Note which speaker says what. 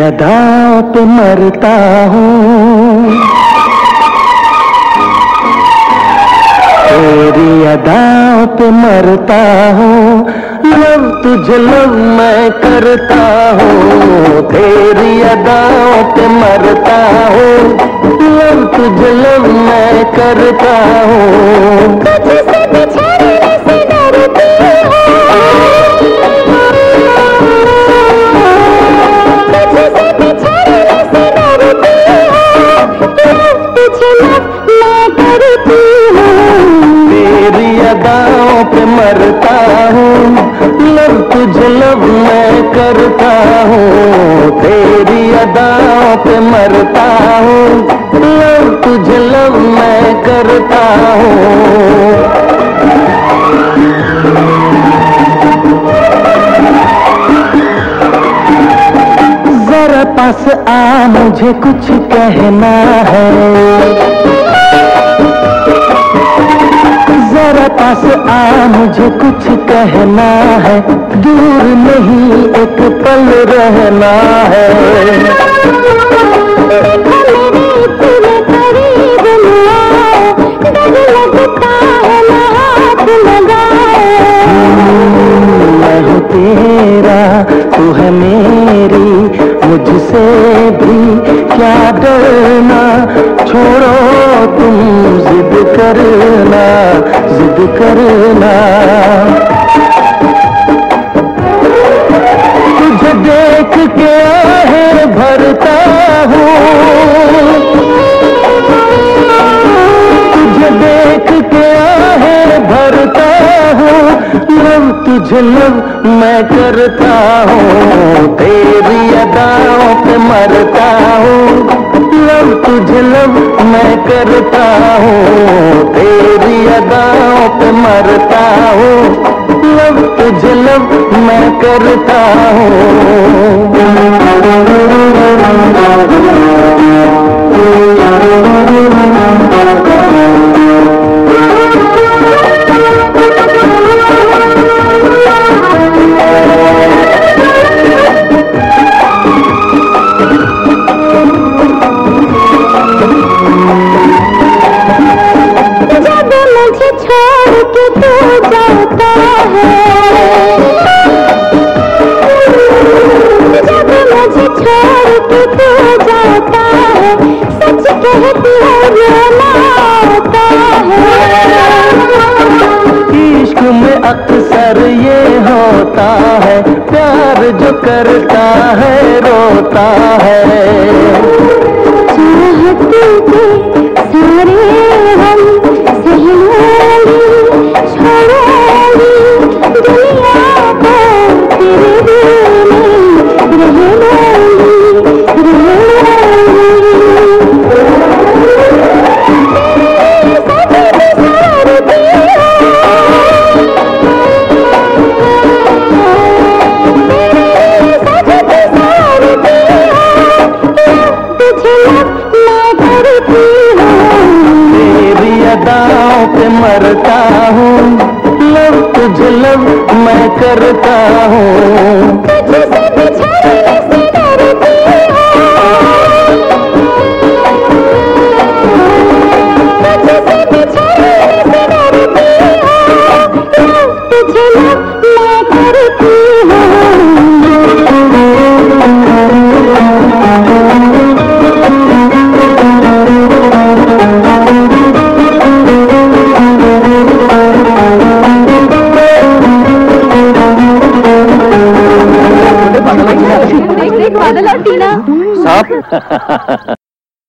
Speaker 1: अदाओं पे मरता हूँ। तेरी अदाओं पे मरता हूँ। लव तुझे लव मैं करता हूँ। तेरी अदाओं पे मरता हूँ। लव तुझे लव मैं करता हूँ।
Speaker 2: करता हूँ,
Speaker 1: तेरी अदाओं पे मरता हूँ, लव तुझे लव मैं करता हूँ। जरा पास आ, मुझे कुछ कहना है। पास आ मुझे कुछ कहना है। दूर नहीं एक पल रहना है।
Speaker 2: देखो मेरे तुम्हें करीब लाओ डर लगता है ना हाथ लगाओ
Speaker 1: मैं हूँ तेरा तू है मेरी मुझसे भी क्या डरना? छोड़ो तुम करना, जिद करना। तुझे देख के आहें भरता हूँ। तुझे देख के आहें भरता हूँ। लव तुझे लव मैं करता हूँ। तेरी अदाओं पे मरता हूँ। लव तुझे लव मैं करता हूँ। तेरी अदाओं पे मरता हूँ। लव तुझे लव मैं करता
Speaker 2: जब
Speaker 1: अक्सर ये होता है प्यार जो करता है रोता है। मरता हूँ। लव तुझे लव मैं करता हूँ। up.